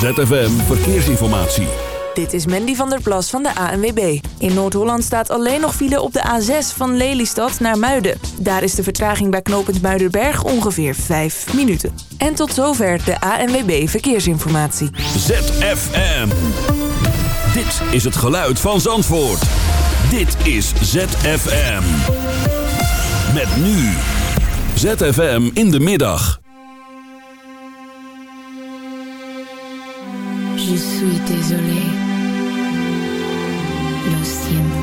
ZFM Verkeersinformatie. Dit is Mandy van der Plas van de ANWB. In Noord-Holland staat alleen nog file op de A6 van Lelystad naar Muiden. Daar is de vertraging bij knooppunt Muidenberg ongeveer 5 minuten. En tot zover de ANWB Verkeersinformatie. ZFM. Dit is het geluid van Zandvoort. Dit is ZFM. Met nu. ZFM in de middag. Suis désolé. Lo siento.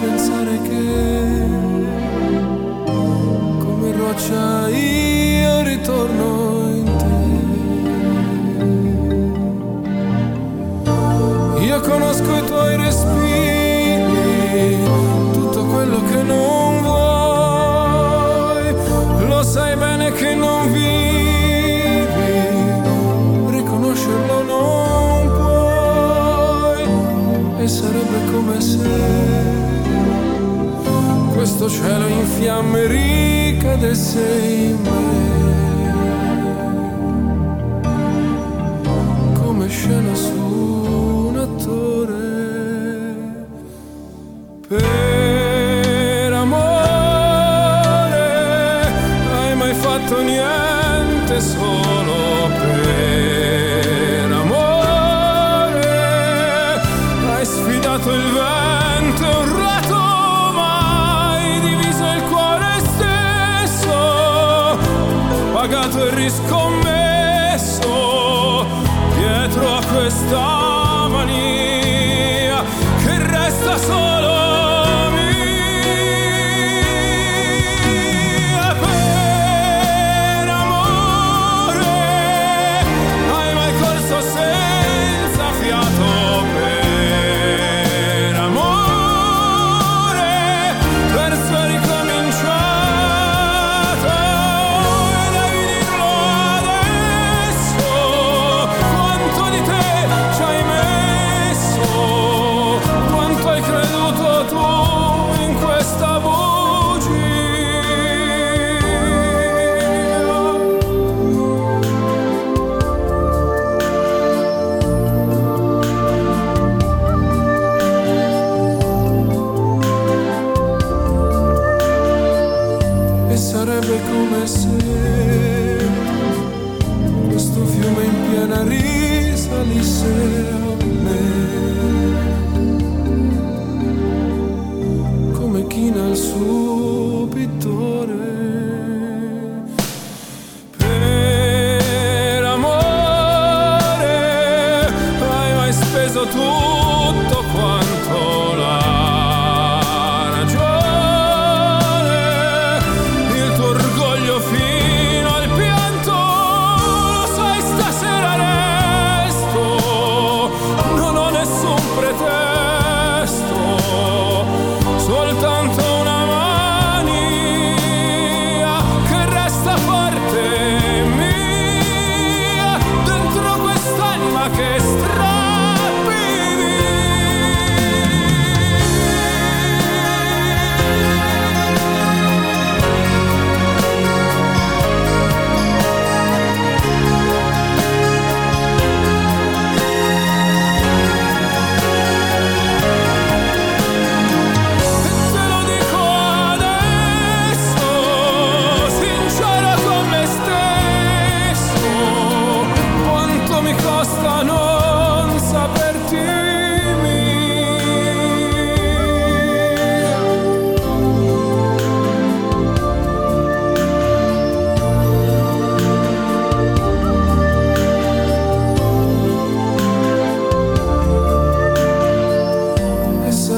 pensar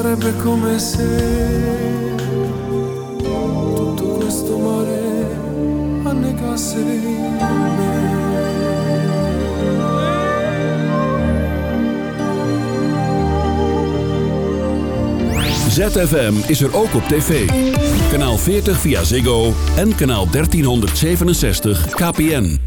sarebbe come se tutto questo mare annegasse. ZFM is er ook op tv. Kanaal 40 via Ziggo en kanaal 1367 KPN.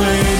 lonely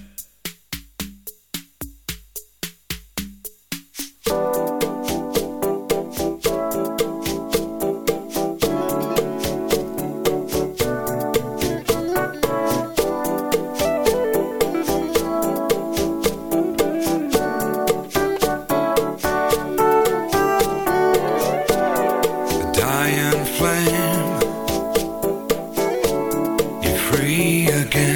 Free again.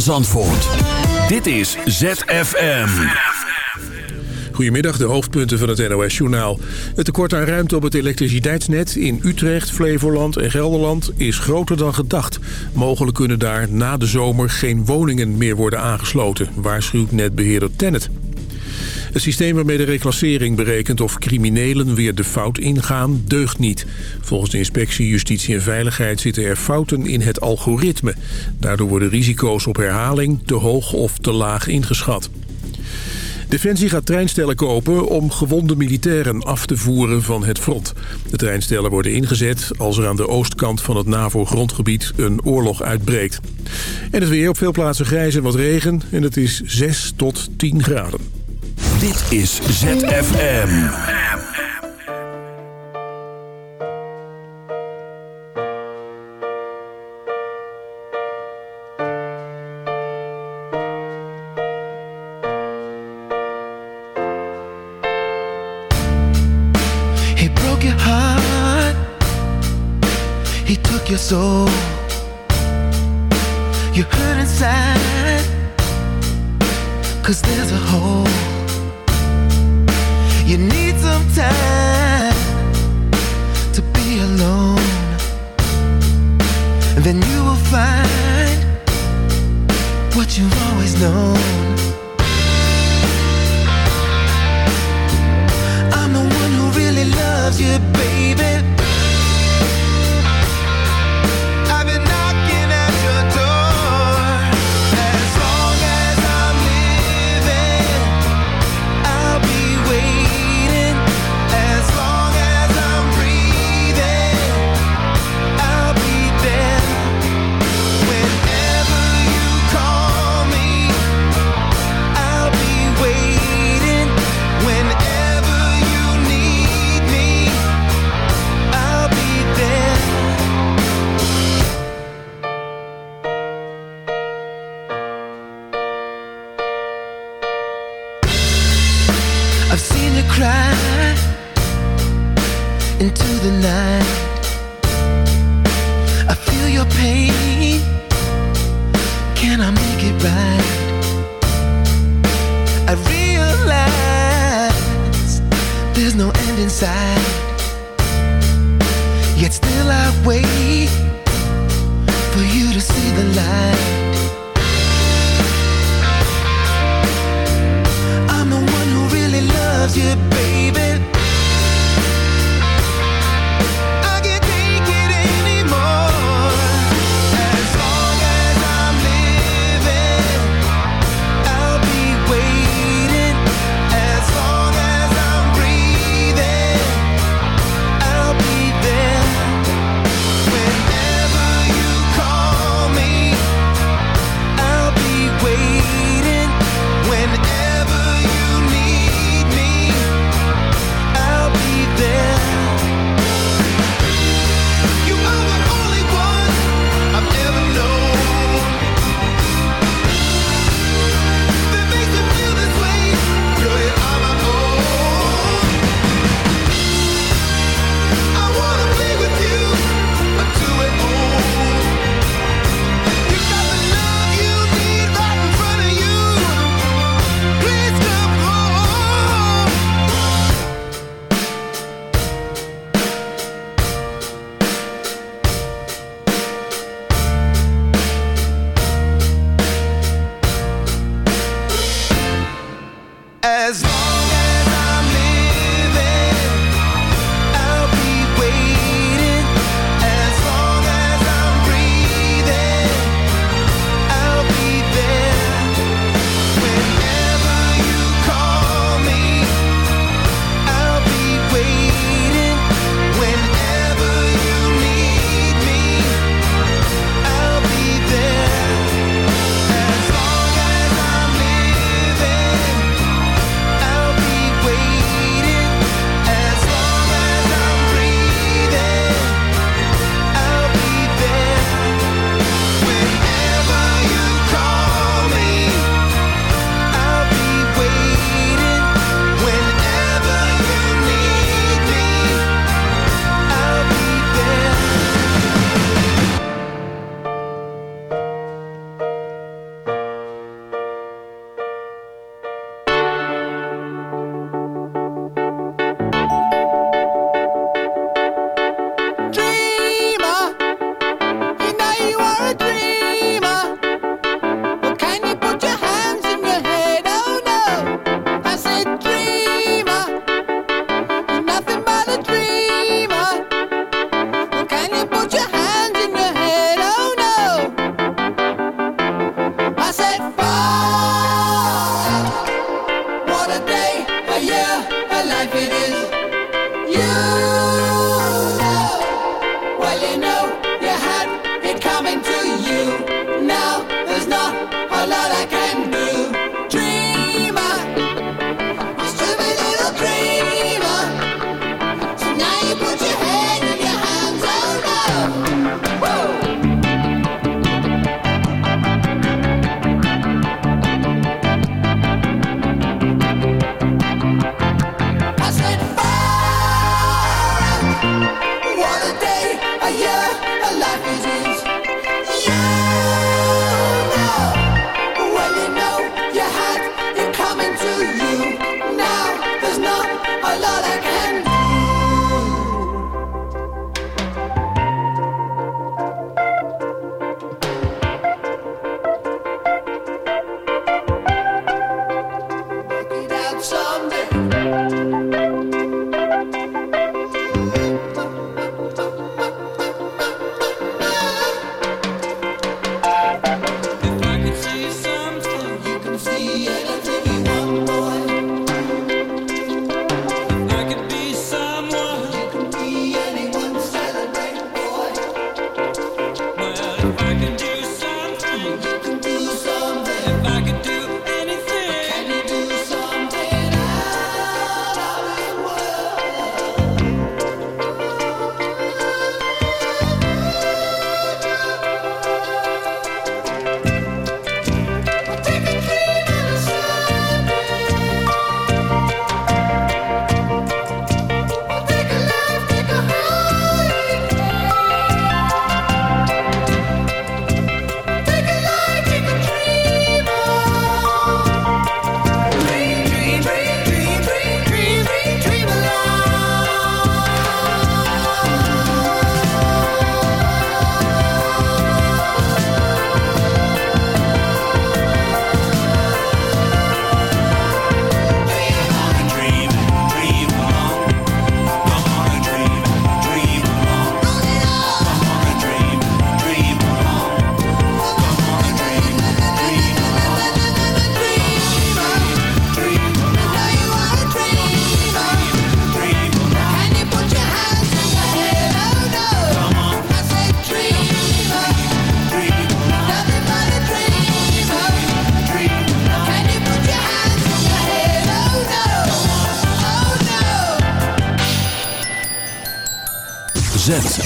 Zandvoort. Dit is ZFM. Goedemiddag, de hoofdpunten van het NOS-journaal. Het tekort aan ruimte op het elektriciteitsnet in Utrecht, Flevoland en Gelderland is groter dan gedacht. Mogelijk kunnen daar na de zomer geen woningen meer worden aangesloten, waarschuwt netbeheerder Tennet. Het systeem waarmee de reclassering berekent of criminelen weer de fout ingaan, deugt niet. Volgens de inspectie Justitie en Veiligheid zitten er fouten in het algoritme. Daardoor worden risico's op herhaling te hoog of te laag ingeschat. Defensie gaat treinstellen kopen om gewonde militairen af te voeren van het front. De treinstellen worden ingezet als er aan de oostkant van het NAVO-grondgebied een oorlog uitbreekt. En het weer op veel plaatsen grijs en wat regen en het is 6 tot 10 graden. Dit is ZFM. He broke your heart. He took your soul. You hurt inside. Cause there's a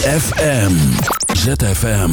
ZFM. ZFM.